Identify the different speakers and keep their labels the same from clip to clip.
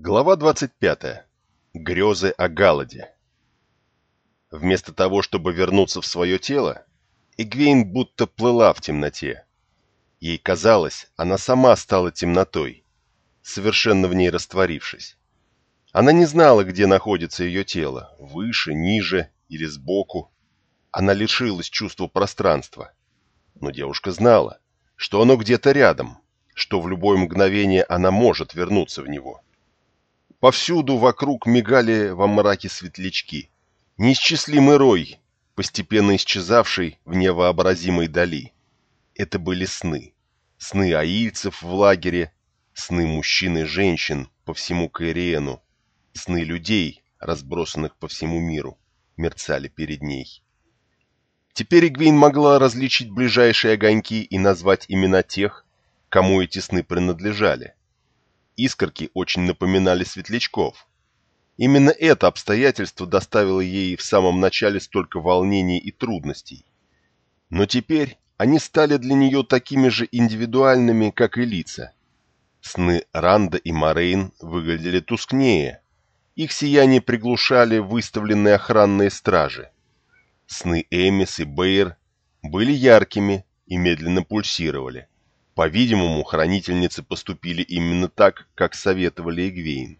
Speaker 1: Глава 25. Грезы о Галаде. Вместо того, чтобы вернуться в свое тело, Игвейн будто плыла в темноте. Ей казалось, она сама стала темнотой, совершенно в ней растворившись. Она не знала, где находится ее тело, выше, ниже или сбоку. Она лишилась чувства пространства. Но девушка знала, что оно где-то рядом, что в любое мгновение она может вернуться в него. Повсюду вокруг мигали во мраке светлячки. Неисчислимый рой, постепенно исчезавший в невообразимой дали. Это были сны. Сны аильцев в лагере, сны мужчин и женщин по всему Каириену, сны людей, разбросанных по всему миру, мерцали перед ней. Теперь Игвейн могла различить ближайшие огоньки и назвать имена тех, кому эти сны принадлежали. Искорки очень напоминали светлячков. Именно это обстоятельство доставило ей в самом начале столько волнений и трудностей. Но теперь они стали для нее такими же индивидуальными, как и лица. Сны Ранда и Морейн выглядели тускнее. Их сияние приглушали выставленные охранные стражи. Сны Эмис и Бейр были яркими и медленно пульсировали. По-видимому, хранительницы поступили именно так, как советовали Эгвейн.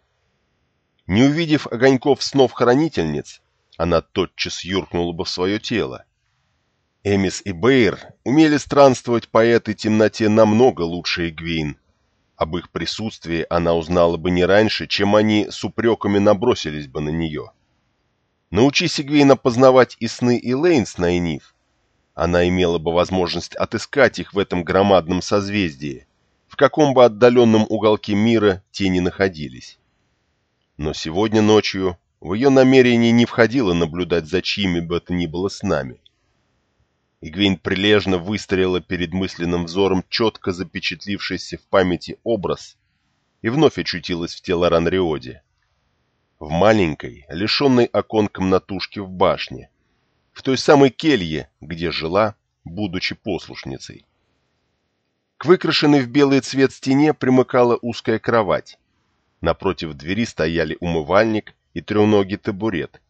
Speaker 1: Не увидев огоньков снов хранительниц, она тотчас юркнула бы в свое тело. Эмис и Бейр умели странствовать по этой темноте намного лучше Эгвейн. Об их присутствии она узнала бы не раньше, чем они с упреками набросились бы на нее. Научись Эгвейн опознавать и сны Элейн с Найниф, она имела бы возможность отыскать их в этом громадном созвездии, в каком бы отдаленном уголке мира те ни находились. Но сегодня ночью в ее намерении не входило наблюдать за чьими бы это ни было с нами. Игвейн прилежно выстроила перед мысленным взором четко запечатлившийся в памяти образ и вновь очутилась в тело Ранриоде. В маленькой, лишенной окон комнатушке в башне, в той самой келье, где жила, будучи послушницей. К выкрашенной в белый цвет стене примыкала узкая кровать. Напротив двери стояли умывальник и трехногий табурет.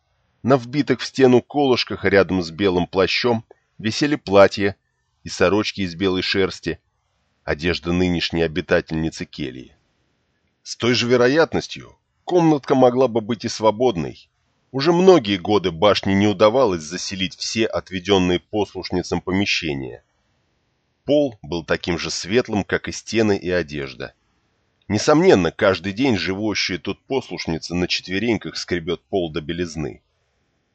Speaker 1: На вбитых в стену колышках рядом с белым плащом висели платья и сорочки из белой шерсти, одежда нынешней обитательницы кельи. С той же вероятностью комнатка могла бы быть и свободной, уже многие годы башне не удавалось заселить все отведенные послушницам помещения. Пол был таким же светлым, как и стены и одежда. Несомненно, каждый день живущая тут послушница на четвереньках скребет пол до белизны.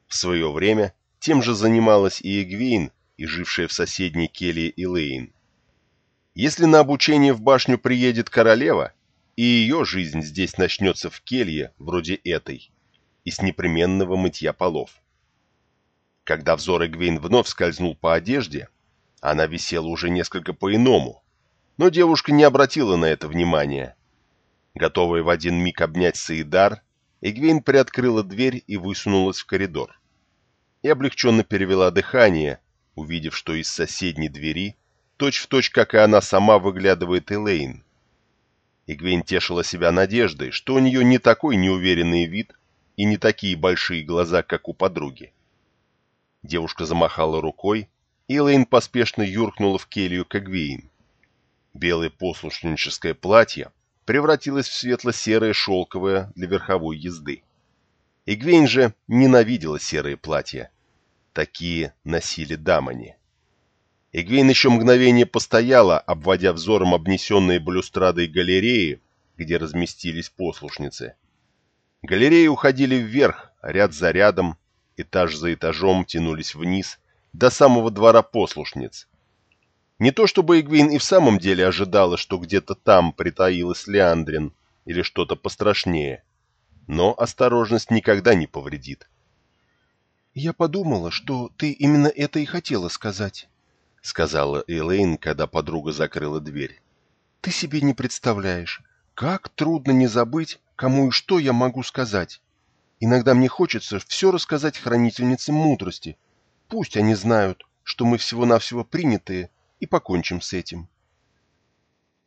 Speaker 1: В свое время тем же занималась и Эгвейн, и жившая в соседней келье Илэйн. Если на обучение в башню приедет королева, и ее жизнь здесь начнется в келье, вроде этой, и с непременного мытья полов. Когда взор Эгвейн вновь скользнул по одежде, она висела уже несколько по-иному, но девушка не обратила на это внимания. Готовая в один миг обнять Саидар, Эгвейн приоткрыла дверь и высунулась в коридор. И облегченно перевела дыхание, увидев, что из соседней двери, точь-в-точь, точь, как и она сама, выглядывает Элейн. Игвейн тешила себя надеждой, что у нее не такой неуверенный вид, и не такие большие глаза, как у подруги. Девушка замахала рукой, и Элэйн поспешно юркнула в келью к. Белое послушническое платье превратилось в светло-серое шелковое для верховой езды. Игвейн же ненавидела серые платья. Такие носили дамани. Игвейн еще мгновение постояла, обводя взором обнесенные балюстрадой галереи, где разместились послушницы. Галереи уходили вверх, ряд за рядом, этаж за этажом тянулись вниз, до самого двора послушниц. Не то чтобы Игвин и в самом деле ожидала, что где-то там притаилась Леандрин или что-то пострашнее, но осторожность никогда не повредит.
Speaker 2: «Я подумала, что ты именно это и хотела сказать», — сказала Элейн, когда подруга закрыла дверь. «Ты себе не представляешь, как трудно не забыть, кому и что я могу сказать. Иногда мне хочется все рассказать хранительницам мудрости. Пусть они знают, что мы всего-навсего принятые, и покончим с этим.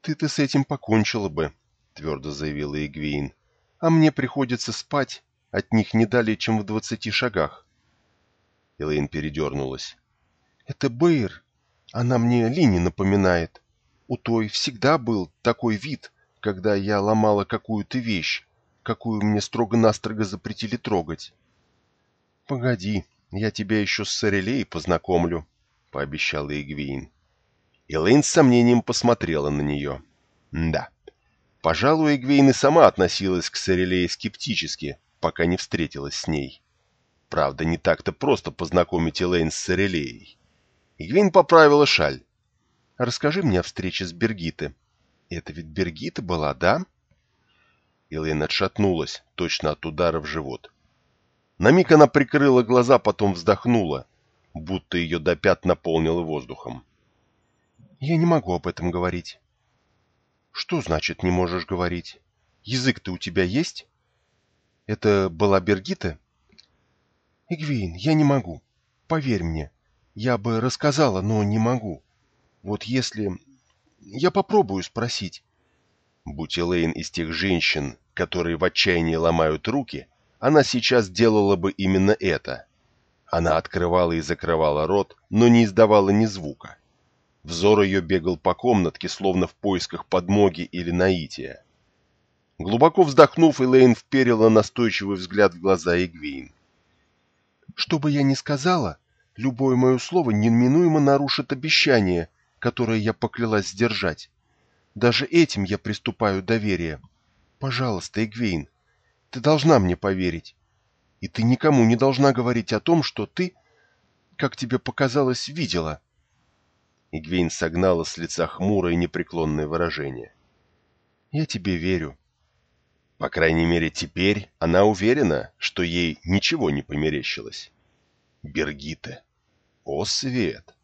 Speaker 1: «Ты-то с этим покончила бы», — твердо заявила Игвейн.
Speaker 2: а мне приходится спать от них не далее, чем в двадцати шагах.
Speaker 1: Элейн передернулась.
Speaker 2: Это Бэйр. Она мне Лини напоминает. У той всегда был такой вид, когда я ломала какую-то вещь, какую мне строго-настрого запретили трогать. Погоди, я тебя еще с Сорелей познакомлю, — пообещала Игвейн.
Speaker 1: Элейн с сомнением посмотрела на нее. Да, пожалуй, Игвейн и сама относилась к Сорелее скептически, пока не встретилась с ней. Правда, не так-то просто познакомить Элейн с Сорелеей. Игвейн поправила шаль.
Speaker 2: «Расскажи мне о встрече с Бергиты. Это ведь Бергита была, да?»
Speaker 1: Элейн отшатнулась, точно от удара в живот. На миг она прикрыла глаза, потом вздохнула, будто ее до пят наполнило воздухом.
Speaker 2: «Я не могу об этом говорить». «Что значит не можешь говорить? Язык-то у тебя есть?» «Это была Бергита?» «Игвейн, я не могу. Поверь мне. Я бы рассказала, но не могу. Вот если... Я попробую спросить.
Speaker 1: Будь Элейн из тех женщин, которые в отчаянии ломают руки, она сейчас делала бы именно это. Она открывала и закрывала рот, но не издавала ни звука. Взор ее бегал по комнатке, словно в поисках подмоги или наития. Глубоко вздохнув, Элейн вперила настойчивый взгляд в глаза Игвейн.
Speaker 2: «Что бы я ни сказала, любое мое слово неминуемо нарушит обещание, которое я поклялась сдержать. Даже этим я приступаю доверие. Пожалуйста, Эгвейн, ты должна мне поверить. И ты никому не должна говорить о том, что ты, как тебе показалось, видела.
Speaker 1: Игвейн согнала с лица хмурое непреклонное выражение.
Speaker 2: Я тебе верю.
Speaker 1: По крайней мере, теперь она уверена, что ей ничего не померещилось. Бергита. О, свет!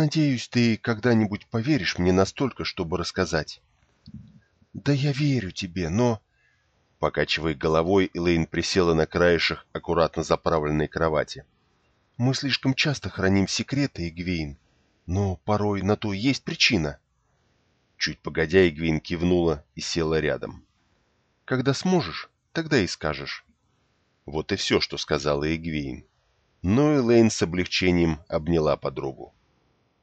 Speaker 2: Надеюсь, ты когда-нибудь поверишь мне настолько, чтобы рассказать. Да я верю тебе, но...
Speaker 1: Покачивая головой, Элейн присела на краешек аккуратно заправленной кровати.
Speaker 2: Мы слишком часто храним секреты, Игвейн, но порой на то есть причина.
Speaker 1: Чуть погодя, Игвейн кивнула и села рядом.
Speaker 2: Когда сможешь, тогда и скажешь.
Speaker 1: Вот и все, что сказала Игвейн. Но Элейн с облегчением обняла подругу.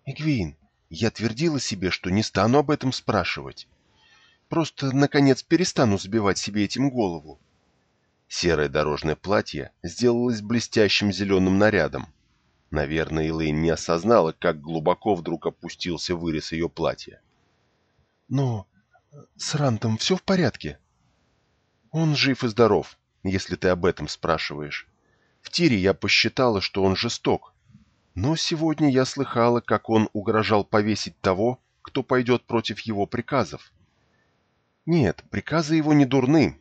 Speaker 2: Эгвейн, я твердила себе, что не стану об этом спрашивать. Просто, наконец, перестану забивать себе этим голову.
Speaker 1: Серое дорожное платье сделалось блестящим зеленым нарядом. Наверное, Элейн не осознала, как глубоко вдруг опустился вырез ее платья.
Speaker 2: Но с Рантом все в порядке? Он жив и здоров, если ты об этом спрашиваешь. В тире я посчитала, что он жесток, но сегодня я слыхала, как он угрожал повесить того, кто пойдет против его приказов. Нет, приказы его не дурны.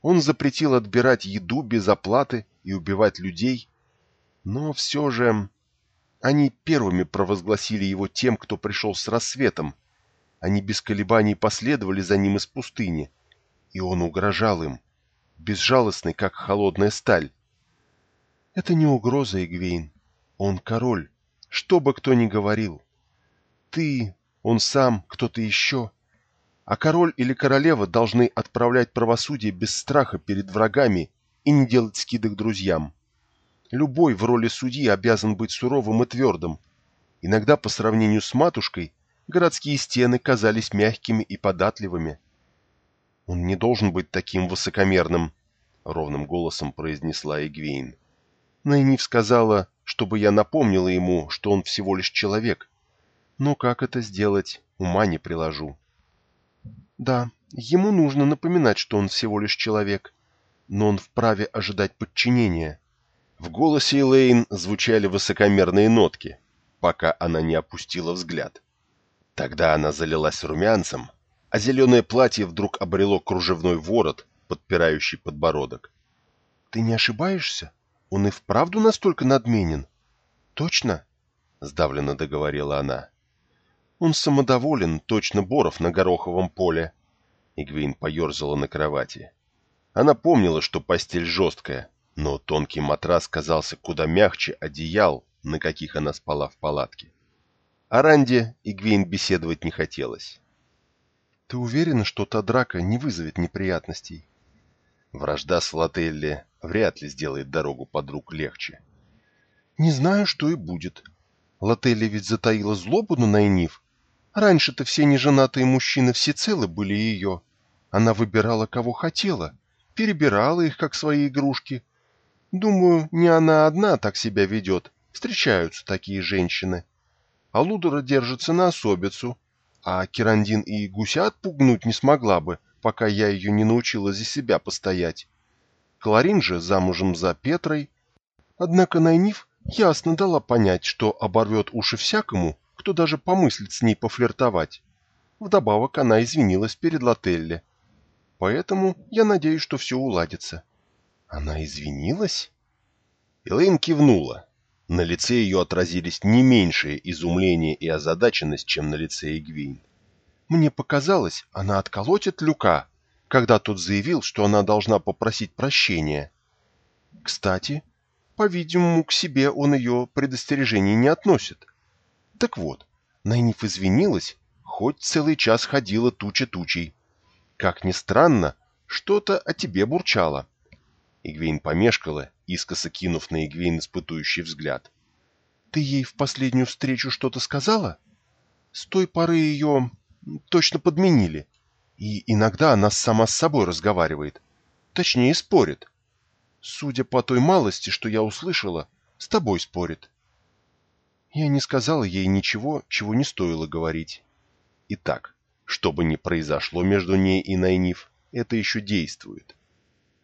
Speaker 2: Он запретил отбирать еду без оплаты и убивать людей, но все же они первыми провозгласили его тем, кто пришел с рассветом. Они без колебаний последовали за ним из пустыни, и он угрожал им, безжалостный, как холодная сталь. Это не угроза, Игвейн. Он король, что бы кто ни говорил. Ты, он сам, кто-то еще. А король или королева должны отправлять правосудие без страха перед врагами и не делать скидок друзьям. Любой в роли судьи обязан быть суровым и твердым. Иногда по сравнению с матушкой городские стены казались мягкими и податливыми. «Он не должен быть таким высокомерным», — ровным голосом произнесла Эгвейн. Найниф сказала, чтобы я напомнила ему, что он всего лишь человек. Но как это сделать, ума не приложу. Да, ему нужно напоминать, что он всего лишь человек, но он вправе ожидать подчинения.
Speaker 1: В голосе Элейн звучали высокомерные нотки, пока она не опустила взгляд. Тогда она залилась румянцем, а зеленое платье вдруг обрело кружевной ворот, подпирающий подбородок.
Speaker 2: — Ты не ошибаешься? Он и вправду настолько надменен? Точно? Сдавленно договорила она. Он самодоволен, точно Боров на гороховом поле.
Speaker 1: Игвейн поерзала на кровати. Она помнила, что постель жесткая, но тонкий матрас казался куда мягче одеял, на каких она спала в палатке. О Ранде Игвейн беседовать не хотелось.
Speaker 2: «Ты уверена, что та драка не вызовет неприятностей?»
Speaker 1: Вражда с Лотелли вряд ли сделает дорогу подруг легче.
Speaker 2: Не знаю, что и будет. Лотелли ведь затаила злобу на Найниф. Раньше-то все неженатые мужчины всецело были ее. Она выбирала, кого хотела, перебирала их, как свои игрушки. Думаю, не она одна так себя ведет. Встречаются такие женщины. А Лудора держится на особицу, а Кирандин и гуся отпугнуть не смогла бы, пока я ее не научила за себя постоять. Кларин же замужем за Петрой. Однако Найниф ясно дала понять, что оборвет уши всякому, кто даже помыслит с ней пофлиртовать. Вдобавок она извинилась перед Лотелли. Поэтому я надеюсь, что все уладится. Она извинилась?
Speaker 1: Элэйн кивнула. На лице ее отразились не меньшее изумление и озадаченность, чем на лице Игвейн.
Speaker 2: Мне показалось, она отколотит Люка, когда тот заявил, что она должна попросить прощения. Кстати, по-видимому, к себе он ее предостережений не относит. Так вот, Найниф извинилась, хоть целый час ходила туча тучей. Как ни странно, что-то о тебе бурчало.
Speaker 1: Игвейн помешкала, искоса кинув на Игвейн испытующий взгляд.
Speaker 2: «Ты ей в последнюю встречу что-то сказала?» «С той поры ее точно подменили, и иногда она сама с собой разговаривает. Точнее, спорит. Судя по той малости, что я услышала, с тобой спорит». Я не сказала ей ничего, чего не стоило говорить.
Speaker 1: Итак, что бы ни произошло между ней и Найниф, это еще действует.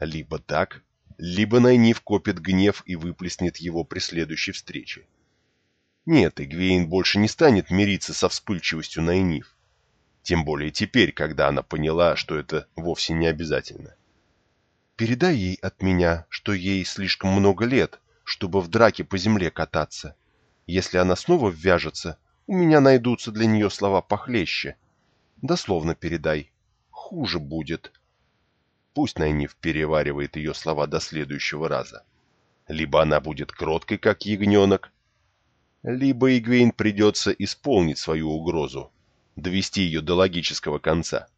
Speaker 1: Либо так, либо Найниф копит гнев и выплеснет его при следующей встрече. Нет, Игвейн больше не станет мириться со вспыльчивостью Найниф. Тем более теперь, когда она поняла, что это вовсе не обязательно.
Speaker 2: «Передай ей от меня, что ей слишком много лет, чтобы в драке по земле кататься. Если она снова ввяжется, у меня найдутся для нее слова похлеще. Дословно передай. Хуже будет».
Speaker 1: Пусть Найниф переваривает ее слова до следующего раза. Либо она будет кроткой, как ягненок, либо Игвейн придется исполнить свою угрозу, довести ее до логического конца.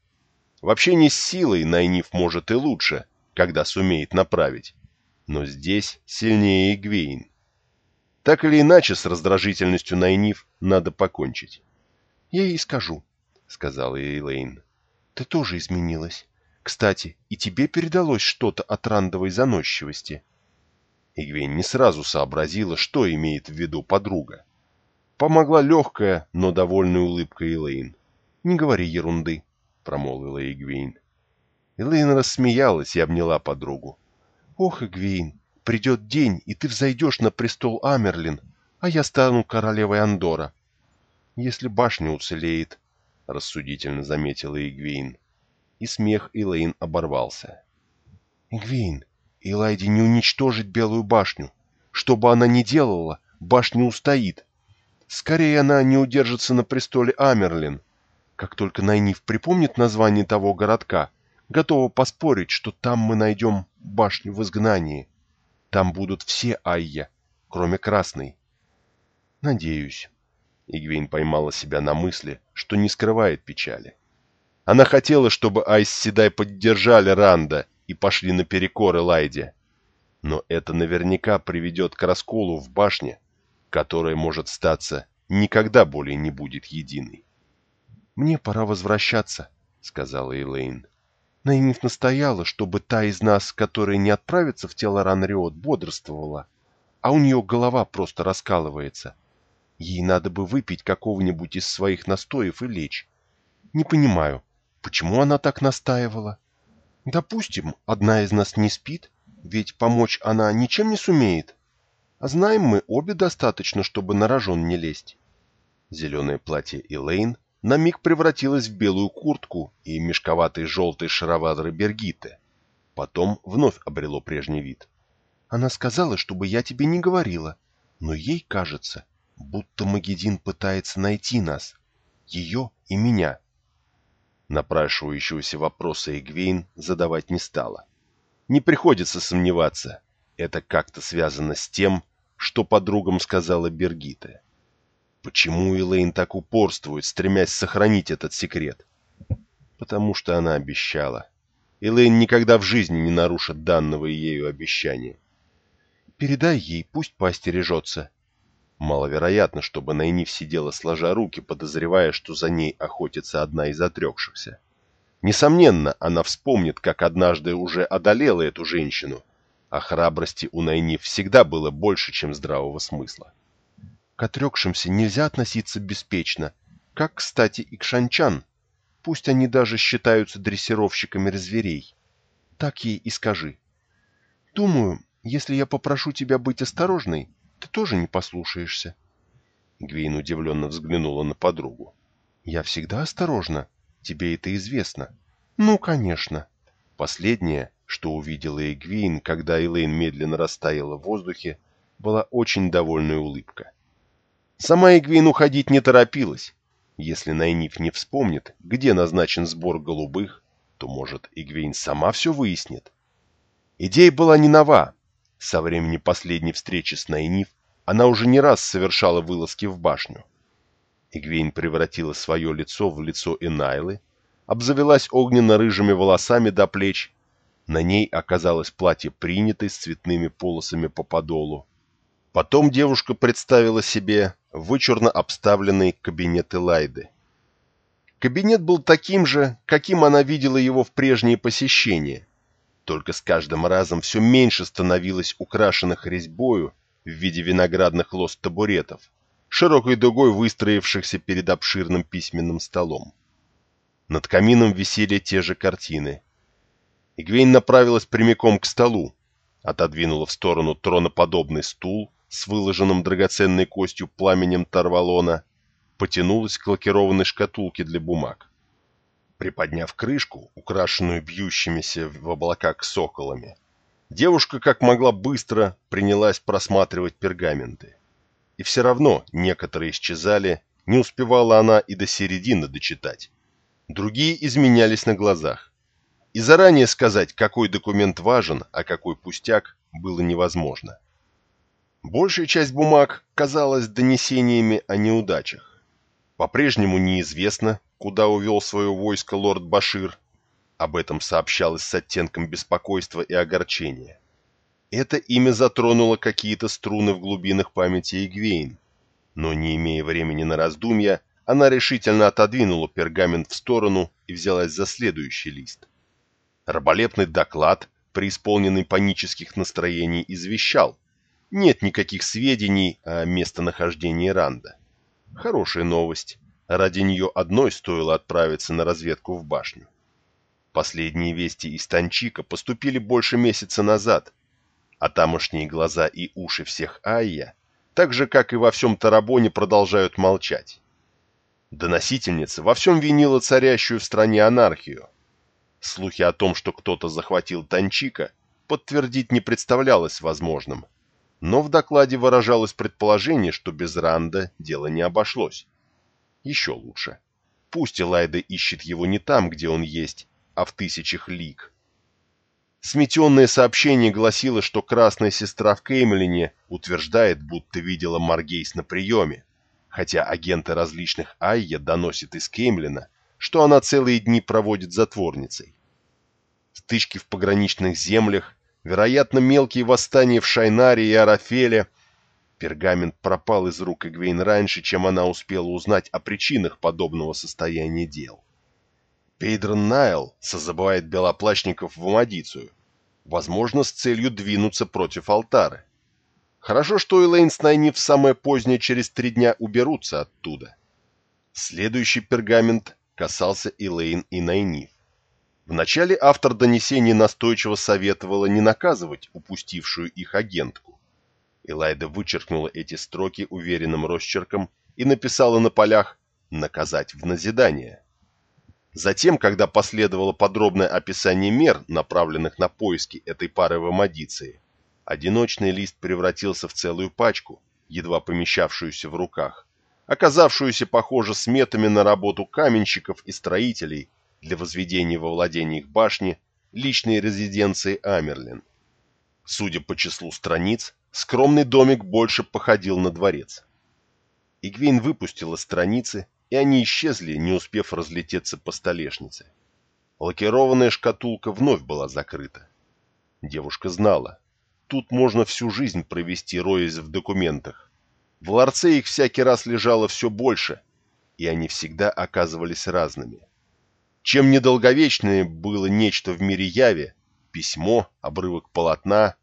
Speaker 1: Вообще не с силой Найниф может и лучше, когда сумеет направить, но здесь сильнее Игвейн. Так или иначе, с раздражительностью Найниф надо покончить.
Speaker 2: «Я ей скажу», — сказала Эйлейн. «Ты тоже изменилась. Кстати, и тебе передалось что-то от рандовой заносчивости.
Speaker 1: Игвейн не сразу сообразила, что имеет в виду подруга. Помогла легкая, но довольная улыбка Элейн.
Speaker 2: «Не говори ерунды», — промолвила Игвейн.
Speaker 1: Элейн рассмеялась и обняла подругу.
Speaker 2: «Ох, Игвейн, придет день, и ты взойдешь на престол Амерлин, а я стану королевой Андора. Если башня уцелеет», — рассудительно заметила Игвейн
Speaker 1: и смех Элейн оборвался.
Speaker 2: «Игвейн, Элайди не уничтожит Белую башню. Что бы она ни делала, башня устоит. Скорее она не удержится на престоле Амерлин. Как только Найниф припомнит название того городка, готова поспорить, что там мы найдем башню в изгнании. Там будут все Айя, кроме Красной.
Speaker 1: Надеюсь. Игвейн поймала себя на мысли, что не скрывает печали. Она хотела, чтобы Айс Седай поддержали Ранда и пошли наперекор Элайде. Но это наверняка приведет к расколу в башне, которая, может статься, никогда более не будет единой.
Speaker 2: «Мне пора возвращаться», — сказала Элейн. Наимив настояла, чтобы та из нас, которая не отправится в тело Ранриот, бодрствовала, а у нее голова просто раскалывается. Ей надо бы выпить какого-нибудь из своих настоев и лечь. Не понимаю, Почему она так настаивала? Допустим, одна из нас не спит, ведь помочь она ничем не сумеет. А знаем мы обе достаточно, чтобы на рожон не лезть.
Speaker 1: Зеленое платье Элейн на миг превратилось в белую куртку и мешковатый желтый шаровары Бергиты. Потом вновь обрело прежний вид.
Speaker 2: Она сказала, чтобы я тебе не говорила, но ей кажется, будто Магедин пытается найти нас, ее и меня.
Speaker 1: Напрашивающегося вопроса Эгвейн задавать не стала. Не приходится сомневаться, это как-то связано с тем, что подругам сказала Бергита. Почему Элейн так упорствует, стремясь сохранить этот секрет? Потому что она обещала. Элейн никогда в жизни не нарушит данного ею обещания.
Speaker 2: «Передай ей, пусть поостережется».
Speaker 1: Маловероятно, чтобы Найниф сидела сложа руки, подозревая, что за ней охотится одна из отрекшихся. Несомненно, она вспомнит, как однажды уже одолела эту женщину, а храбрости у Найниф всегда было больше, чем здравого смысла.
Speaker 2: К отрекшимся нельзя относиться беспечно, как, кстати, и к шанчан. Пусть они даже считаются дрессировщиками зверей. Так ей и скажи. Думаю, если я попрошу тебя быть осторожной, ты тоже не послушаешься.
Speaker 1: Гвейн удивленно взглянула на подругу.
Speaker 2: Я всегда осторожна. Тебе это известно. Ну, конечно.
Speaker 1: Последнее, что увидела Эгвейн, когда Элейн медленно растаяла в воздухе, была очень довольная улыбка. Сама Эгвейн уходить не торопилась. Если Найниф не вспомнит, где назначен сбор голубых, то, может, Игвейн сама все выяснит. Идея была не нова. Со времени последней встречи с Найниф она уже не раз совершала вылазки в башню. Игвейн превратила свое лицо в лицо Энайлы, обзавелась огненно-рыжими волосами до плеч. На ней оказалось платье принятой с цветными полосами по подолу. Потом девушка представила себе вычурно обставленный кабинет Элайды. Кабинет был таким же, каким она видела его в прежние посещения, только с каждым разом все меньше становилось украшенных резьбою в виде виноградных лоз табуретов, широкой дугой выстроившихся перед обширным письменным столом. Над камином висели те же картины. Игвейн направилась прямиком к столу, отодвинула в сторону троноподобный стул, с выложенным драгоценной костью пламенем Тарвалона, потянулась к лакированной шкатулке для бумаг. Приподняв крышку, украшенную бьющимися в облаках соколами, девушка как могла быстро принялась просматривать пергаменты. И все равно некоторые исчезали, не успевала она и до середины дочитать. Другие изменялись на глазах. И заранее сказать, какой документ важен, а какой пустяк, было невозможно. Большая часть бумаг казалась донесениями о неудачах. По-прежнему неизвестно, куда увел свое войско лорд Башир. Об этом сообщалось с оттенком беспокойства и огорчения. Это имя затронуло какие-то струны в глубинах памяти Игвейн, но, не имея времени на раздумья, она решительно отодвинула пергамент в сторону и взялась за следующий лист. Раболепный доклад, преисполненный панических настроений, извещал, нет никаких сведений о местонахождении Ранда. Хорошая новость. Ради нее одной стоило отправиться на разведку в башню. Последние вести из Танчика поступили больше месяца назад, а тамошние глаза и уши всех Айя, так же, как и во всем Тарабоне, продолжают молчать. Доносительница во всем винила царящую в стране анархию. Слухи о том, что кто-то захватил Танчика, подтвердить не представлялось возможным – но в докладе выражалось предположение, что без Ранда дело не обошлось. Еще лучше. Пусть Элайда ищет его не там, где он есть, а в тысячах лиг. Сметенное сообщение гласило, что красная сестра в Кеймлине утверждает, будто видела Маргейс на приеме, хотя агенты различных Айя доносят из Кеймлина, что она целые дни проводит затворницей. Стычки в пограничных землях Вероятно, мелкие восстания в Шайнаре и Арафеле. Пергамент пропал из рук Игвейн раньше, чем она успела узнать о причинах подобного состояния дел. Пейдрон Найл созывает белоплачников в Амадицию, возможно, с целью двинуться против алтары. Хорошо, что Элейн с Найниф самое позднее через три дня уберутся оттуда. Следующий пергамент касался Элейн и Найниф. Вначале автор донесений настойчиво советовала не наказывать упустившую их агентку. Элайда вычеркнула эти строки уверенным росчерком и написала на полях «наказать в назидание». Затем, когда последовало подробное описание мер, направленных на поиски этой пары в Амадиции, одиночный лист превратился в целую пачку, едва помещавшуюся в руках, оказавшуюся, похоже, сметами на работу каменщиков и строителей, для возведения во владении их башни личной резиденции Амерлин. Судя по числу страниц, скромный домик больше походил на дворец. Игвейн выпустила страницы, и они исчезли, не успев разлететься по столешнице. Лакированная шкатулка вновь была закрыта. Девушка знала, тут можно всю жизнь провести, роясь в документах. В ларце их всякий раз лежало все больше, и они всегда оказывались разными. Чем недолговечнее было нечто в мире яви, письмо, обрывок полотна,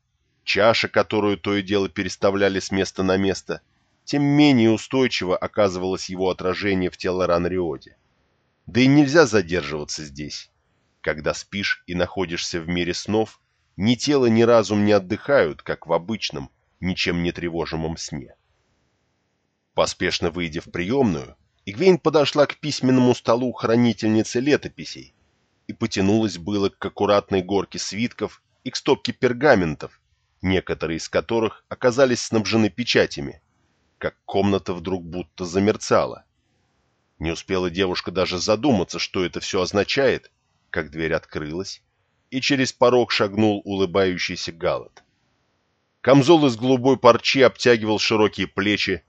Speaker 1: чаша, которую то и дело переставляли с места на место, тем менее устойчиво оказывалось его отражение в Телоранриоде. Да и нельзя задерживаться здесь. Когда спишь и находишься в мире снов, ни тело, ни разум не отдыхают, как в обычном, ничем не тревожимом сне. Поспешно выйдя в приемную, Игвейн подошла к письменному столу хранительницы летописей и потянулась было к аккуратной горке свитков и к стопке пергаментов, некоторые из которых оказались снабжены печатями, как комната вдруг будто замерцала. Не успела девушка даже задуматься, что это все означает, как дверь открылась, и через порог шагнул улыбающийся Галат. Камзол из голубой парчи обтягивал широкие плечи,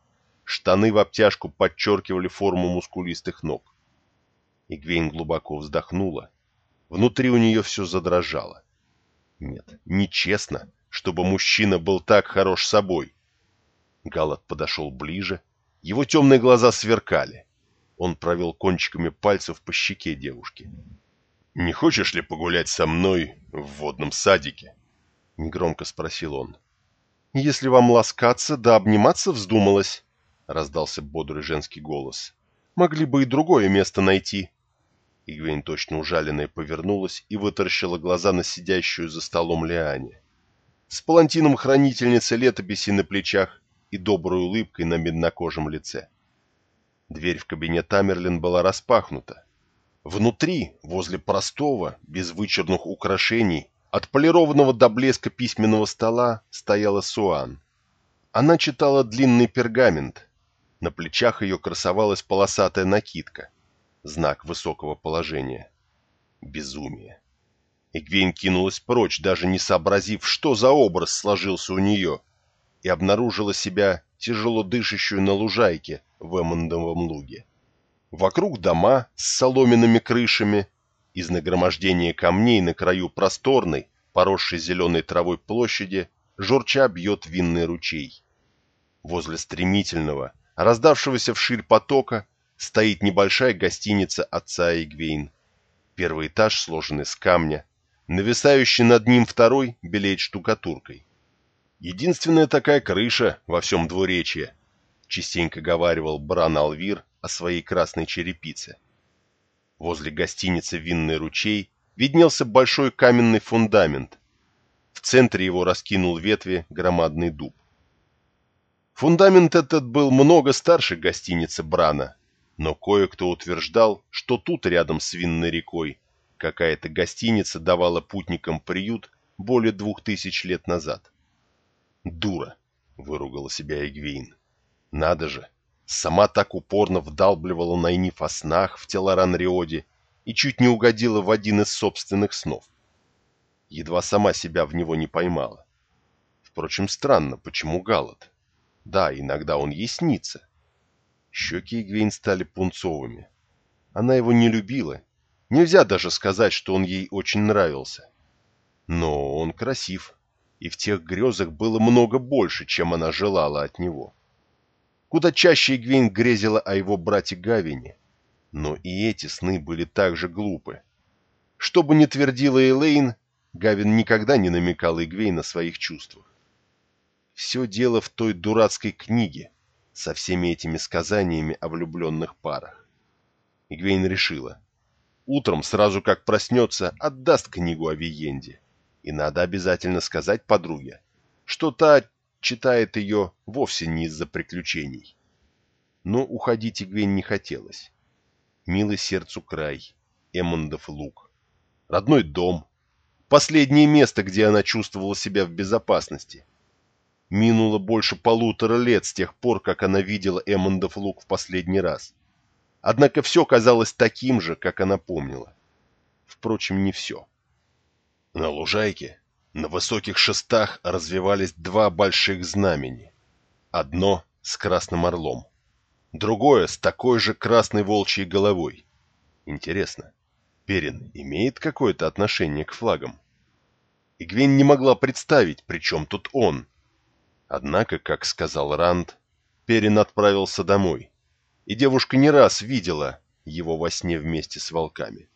Speaker 1: штаны в обтяжку подчеркивали форму мускулистых ног. Игвейн глубоко вздохнула. Внутри у нее все задрожало. Нет, нечестно, чтобы мужчина был так хорош собой. Галат подошел ближе, его темные глаза сверкали. Он провел кончиками пальцев по щеке девушки. «Не хочешь ли погулять со мной в водном садике?» — негромко спросил он. «Если вам ласкаться да обниматься вздумалось», — раздался бодрый женский голос. «Могли бы и другое место найти». Игвейн точно ужаленная повернулась и вытаращила глаза на сидящую за столом Лиане. С палантином хранительницы летописи на плечах и доброй улыбкой на меднокожем лице. Дверь в кабинет Амерлин была распахнута. Внутри, возле простого, без вычерных украшений, отполированного до блеска письменного стола, стояла Суан. Она читала длинный пергамент. На плечах ее красовалась полосатая накидка. Знак высокого положения. Безумие. Игвейн кинулась прочь, даже не сообразив, что за образ сложился у нее, и обнаружила себя тяжело дышащую на лужайке в Эммондовом луге. Вокруг дома с соломенными крышами, из нагромождения камней на краю просторной, поросшей зеленой травой площади, журча бьет винный ручей. Возле стремительного, раздавшегося вширь потока, стоит небольшая гостиница отца Игвейн. Первый этаж сложен из камня, нависающий над ним второй белеет штукатуркой. Единственная такая крыша во всем двуречье, частенько говаривал Бран Алвир, о своей красной черепице. Возле гостиницы «Винный ручей» виднелся большой каменный фундамент. В центре его раскинул ветви громадный дуб. Фундамент этот был много старше гостиницы Брана, но кое-кто утверждал, что тут, рядом с Винной рекой, какая-то гостиница давала путникам приют более двух тысяч лет назад. «Дура!» — выругала себя Эгвейн. «Надо же! Сама так упорно вдалбливала Найниф о снах в Телоран-Риоде и чуть не угодила в один из собственных снов. Едва сама себя в него не поймала. Впрочем, странно, почему Галат? Да, иногда он ей снится. Щеки Игвейн стали пунцовыми. Она его не любила. Нельзя даже сказать, что он ей очень нравился. Но он красив, и в тех грезах было много больше, чем она желала от него. Куда чаще Игвейн грезила о его брате Гавине. Но и эти сны были так же глупы. Что бы ни твердила Элейн, Гавин никогда не намекал Игвейн о своих чувствах. Все дело в той дурацкой книге со всеми этими сказаниями о влюбленных парах. Игвейн решила. Утром, сразу как проснется, отдаст книгу о Виенде. И надо обязательно сказать подруге, что та читает ее вовсе не из-за приключений. Но уходить Игвейн не хотелось. Милый сердцу край, Эммондов луг, родной дом, последнее место, где она чувствовала себя в безопасности. Минуло больше полутора лет с тех пор, как она видела Эммондов луг в последний раз. Однако все казалось таким же, как она помнила. Впрочем, не все. На лужайке на высоких шестах развивались два больших знамени. Одно с красным орлом, другое с такой же красной волчьей головой. Интересно, Перин имеет какое-то отношение к флагам? Игвейн не могла представить, при чем тут он. Однако, как сказал Ранд, Перин отправился домой, и девушка не раз видела его во сне вместе с волками.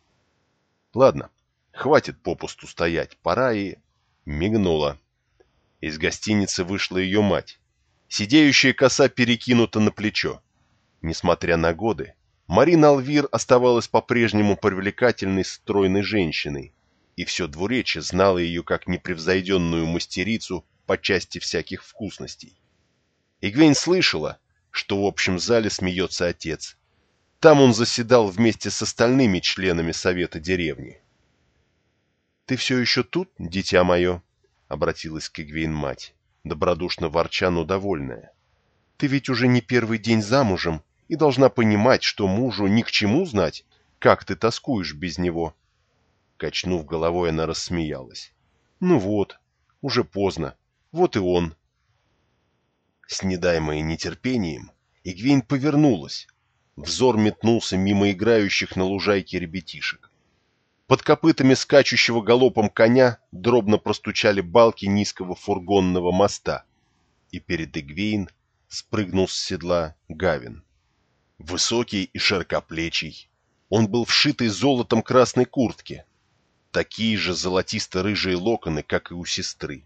Speaker 1: Ладно, хватит попусту стоять, пора и... Мигнула. Из гостиницы вышла ее мать. Сидеющая коса перекинута на плечо. Несмотря на годы, Марина Алвир оставалась по-прежнему привлекательной стройной женщиной, и все двуречье знало ее как непревзойденную мастерицу по части всяких вкусностей. Игвейн слышала, что в общем зале смеется отец. Там он заседал вместе с остальными членами совета деревни. «Ты все еще тут, дитя мое?» — обратилась к Игвейн мать, добродушно ворча, но довольная. «Ты ведь уже не первый день замужем и должна понимать, что мужу ни к чему знать, как ты тоскуешь без него». Качнув головой, она рассмеялась. «Ну вот, уже поздно. Вот и он». С недаемой нетерпением Игвейн повернулась. Взор метнулся мимо играющих на лужайке ребятишек. Под копытами скачущего галопом коня дробно простучали балки низкого фургонного моста, и перед Игвейн спрыгнул с седла Гавин. Высокий и широкоплечий, он был вшитый золотом красной куртке, такие же золотисто-рыжие локоны, как и у сестры,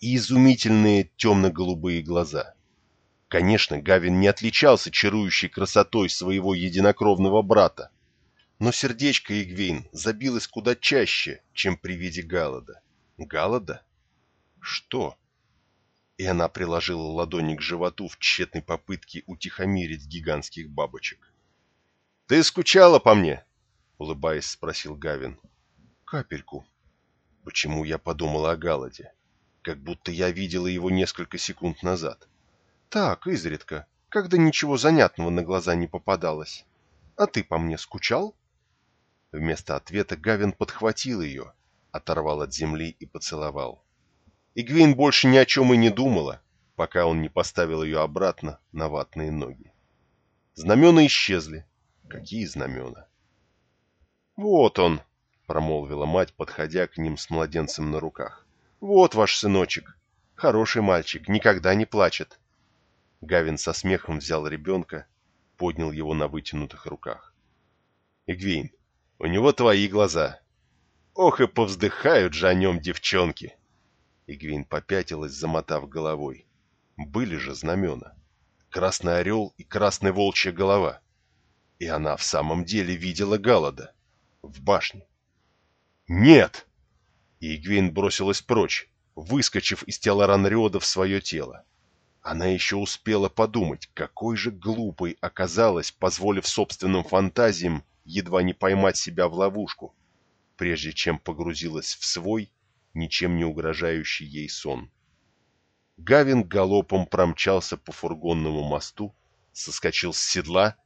Speaker 1: и изумительные темно-голубые глаза. Конечно, Гавин не отличался чарующей красотой своего единокровного брата, но сердечко Игвейн забилось куда чаще, чем при виде Галада. Галада? Что? И она приложила ладони к животу в тщетной попытке утихомирить гигантских бабочек. «Ты скучала по мне?» — улыбаясь, спросил Гавин. «Капельку». Почему я подумала о Галаде? Как будто я видела его несколько секунд назад. Так, изредка, когда ничего занятного на глаза не попадалось. А ты по мне скучал? Вместо ответа Гавин подхватил ее, оторвал от земли и поцеловал. Игвейн больше ни о чем и не думала, пока он не поставил ее обратно на ватные ноги. Знамена исчезли. Какие знамена? «Вот он», — промолвила мать, подходя к ним с младенцем на руках. «Вот ваш сыночек. Хороший мальчик, никогда не плачет. Гавин со смехом взял ребенка, поднял его на вытянутых руках. «Игвейн, у него твои глаза. Ох и повздыхают же о нем девчонки!» Игвейн попятилась, замотав головой. Были же знамена. Красный орел и красная волчья голова. И она в самом деле видела Галада. В башне. «Нет!» И Игвейн бросилась прочь, выскочив из тела Ранриода в свое тело. Она еще успела подумать, какой же глупой оказалась, позволив собственным фантазиям едва не поймать себя в ловушку, прежде чем погрузилась в свой, ничем не угрожающий ей сон. Гавин галопом промчался по фургонному мосту, соскочил с седла